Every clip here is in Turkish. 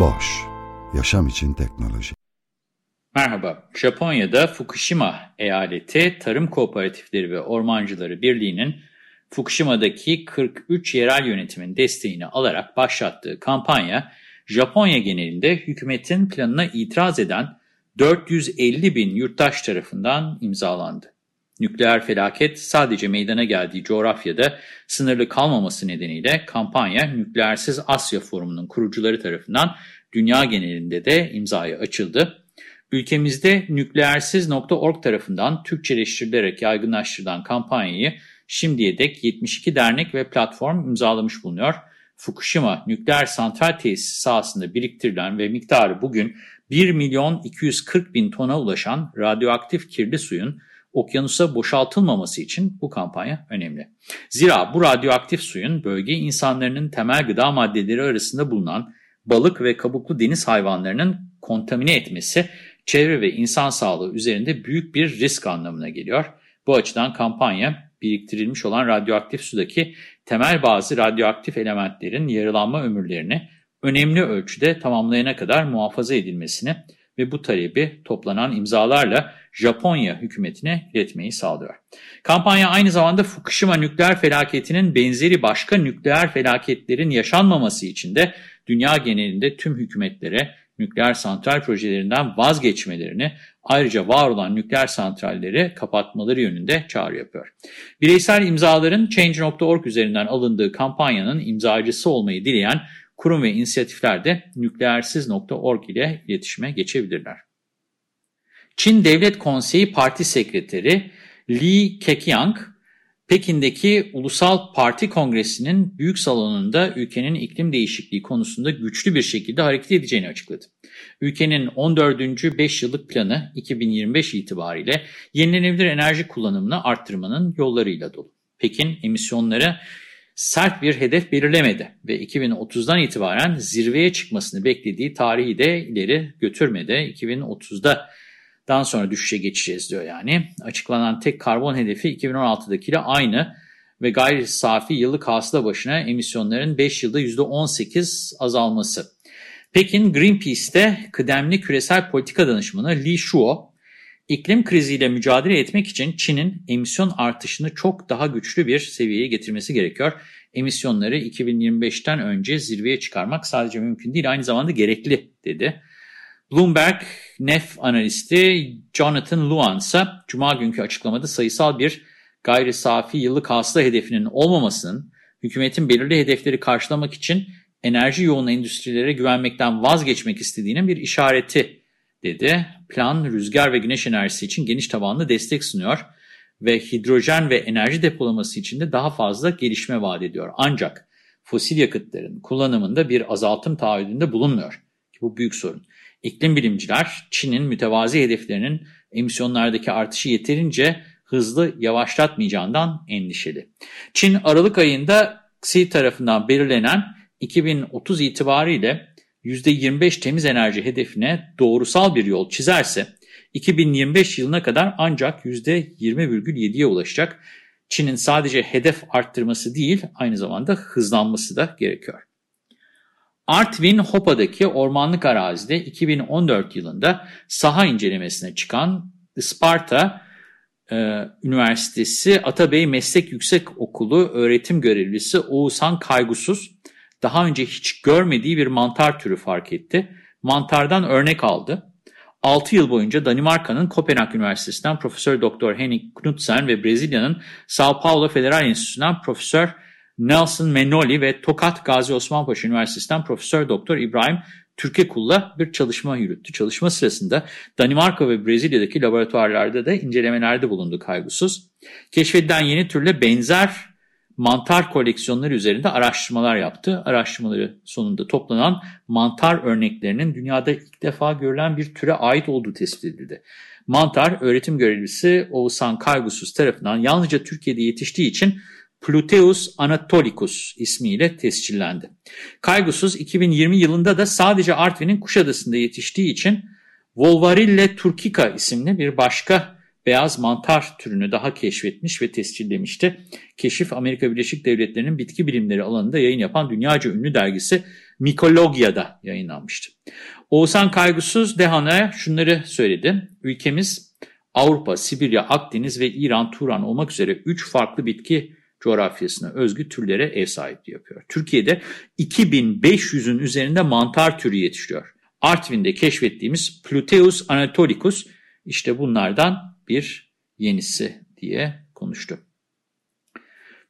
Boş, yaşam için teknoloji. Merhaba, Japonya'da Fukushima eyaleti Tarım Kooperatifleri ve Ormancıları Birliği'nin Fukushima'daki 43 yerel yönetimin desteğini alarak başlattığı kampanya, Japonya genelinde hükümetin planına itiraz eden 450 bin yurttaş tarafından imzalandı. Nükleer felaket sadece meydana geldiği coğrafyada sınırlı kalmaması nedeniyle kampanya Nükleersiz Asya Forumu'nun kurucuları tarafından dünya genelinde de imzaya açıldı. Ülkemizde nükleersiz.org tarafından Türkçeleştirilerek yaygınlaştırılan kampanyayı şimdiye dek 72 dernek ve platform imzalamış bulunuyor. Fukushima nükleer santral tesisi sahasında biriktirilen ve miktarı bugün 1 milyon 240 bin tona ulaşan radyoaktif kirli suyun okyanusa boşaltılmaması için bu kampanya önemli. Zira bu radyoaktif suyun bölge insanlarının temel gıda maddeleri arasında bulunan balık ve kabuklu deniz hayvanlarının kontamine etmesi çevre ve insan sağlığı üzerinde büyük bir risk anlamına geliyor. Bu açıdan kampanya biriktirilmiş olan radyoaktif sudaki temel bazı radyoaktif elementlerin yarılanma ömürlerini önemli ölçüde tamamlayana kadar muhafaza edilmesini ve bu talebi toplanan imzalarla Japonya hükümetine iletmeyi sağlıyor. Kampanya aynı zamanda Fukushima nükleer felaketinin benzeri başka nükleer felaketlerin yaşanmaması için de dünya genelinde tüm hükümetlere nükleer santral projelerinden vazgeçmelerini ayrıca var olan nükleer santralleri kapatmaları yönünde çağrı yapıyor. Bireysel imzaların Change.org üzerinden alındığı kampanyanın imzacısı olmayı dileyen kurum ve inisiyatifler de nükleersiz.org ile iletişime geçebilirler. Çin Devlet Konseyi Parti Sekreteri Li Keqiang, Pekin'deki Ulusal Parti Kongresi'nin büyük salonunda ülkenin iklim değişikliği konusunda güçlü bir şekilde hareket edeceğini açıkladı. Ülkenin 14. 5 yıllık planı 2025 itibariyle yenilenebilir enerji kullanımını arttırmanın yollarıyla dolu. Pekin emisyonları sert bir hedef belirlemedi ve 2030'dan itibaren zirveye çıkmasını beklediği tarihi de ileri götürmedi. 2030'da dan sonra düşüşe geçeceğiz diyor yani. Açıklanan tek karbon hedefi 2016'dakiyle aynı ve gayri safi yıllık hasıla başına emisyonların 5 yılda %18 azalması. Pekin Greenpeace'te kıdemli küresel politika danışmanı Li Shuo, iklim kriziyle mücadele etmek için Çin'in emisyon artışını çok daha güçlü bir seviyeye getirmesi gerekiyor. Emisyonları 2025'ten önce zirveye çıkarmak sadece mümkün değil aynı zamanda gerekli dedi. Bloomberg NEF analisti Jonathan Luan ise Cuma günkü açıklamada sayısal bir gayri safi yıllık hasıla hedefinin olmamasının hükümetin belirli hedefleri karşılamak için enerji yoğun endüstrilere güvenmekten vazgeçmek istediğinin bir işareti dedi. Plan rüzgar ve güneş enerjisi için geniş tabanlı destek sunuyor ve hidrojen ve enerji depolaması için de daha fazla gelişme vaat ediyor. Ancak fosil yakıtların kullanımında bir azaltım taahhüdünde bulunmuyor. Bu büyük sorun. İklim bilimciler Çin'in mütevazi hedeflerinin emisyonlardaki artışı yeterince hızlı yavaşlatmayacağından endişeli. Çin Aralık ayında Xi tarafından belirlenen 2030 itibariyle %25 temiz enerji hedefine doğrusal bir yol çizerse 2025 yılına kadar ancak %20,7'ye ulaşacak. Çin'in sadece hedef arttırması değil aynı zamanda hızlanması da gerekiyor. Artvin Hopa'daki ormanlık arazide 2014 yılında saha incelemesine çıkan Isparta e, Üniversitesi Atabey Meslek Yüksek Okulu öğretim görevlisi Oğuzhan Kaygusuz daha önce hiç görmediği bir mantar türü fark etti. Mantardan örnek aldı. 6 yıl boyunca Danimarka'nın Kopenhag Üniversitesi'nden Profesör Doktor Henning Knudsen ve Brezilya'nın Sao Paulo Federal Enstitüsü'nden Profesör Nelson Menoli ve Tokat Gazi Osman Üniversitesi'nden Profesör Doktor İbrahim Türkekul'la bir çalışma yürüttü. Çalışma sırasında Danimarka ve Brezilya'daki laboratuvarlarda da incelemelerde bulundu kaygısız. Keşfedilen yeni türle benzer mantar koleksiyonları üzerinde araştırmalar yaptı. Araştırmaları sonunda toplanan mantar örneklerinin dünyada ilk defa görülen bir türe ait olduğu tespit edildi. Mantar, öğretim görevlisi Oğuzhan Kaygusuz tarafından yalnızca Türkiye'de yetiştiği için Pluteus anatolicus ismiyle tescillendi. Kaygusuz 2020 yılında da sadece Artvin'in Kuşadası'nda yetiştiği için Volvarille turcica isimli bir başka beyaz mantar türünü daha keşfetmiş ve tescillemişti. Keşif Amerika Birleşik Devletleri'nin bitki bilimleri alanında yayın yapan dünyaca ünlü dergisi Micologia'da yayınlanmıştı. Oğuzhan Kaygusuz Dehan'a şunları söyledi. Ülkemiz Avrupa, Sibirya, Akdeniz ve İran, Turan olmak üzere 3 farklı bitki coğrafyasına özgü türlere ev sahipliği yapıyor. Türkiye'de 2500'ün üzerinde mantar türü yetişiyor. Artvin'de keşfettiğimiz Pluteus anatolicus işte bunlardan bir yenisi diye konuştu.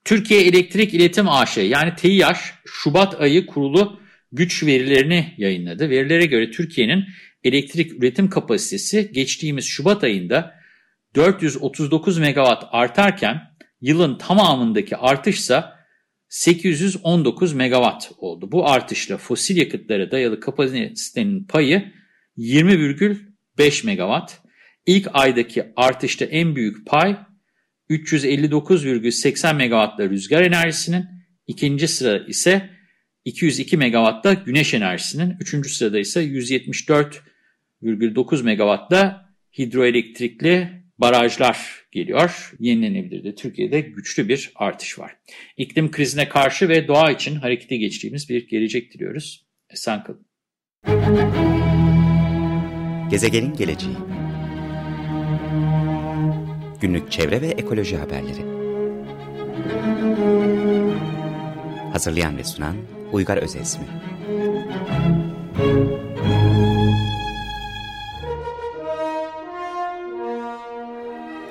Türkiye Elektrik İletim AŞ yani TİAŞ Şubat ayı kurulu güç verilerini yayınladı. Verilere göre Türkiye'nin elektrik üretim kapasitesi geçtiğimiz Şubat ayında 439 megawatt artarken yılın tamamındaki artışsa 819 megawatt oldu. Bu artışla fosil yakıtlara dayalı kapasitenin payı 20,5 megawatt. İlk aydaki artışta en büyük pay 359,80 megawattla rüzgar enerjisinin, ikinci sıra ise 202 megawattla güneş enerjisinin, üçüncü sırada ise 174,9 megawattla hidroelektrikli barajlar geliyor. Yenilenebilirde Türkiye'de güçlü bir artış var. İklim krizine karşı ve doğa için harekete geçtiğimiz bir gelecek diliyoruz. Esen kalın. Gezegenin geleceği Günlük çevre ve ekoloji haberleri Hazırlayan ve sunan Uygar Özesmi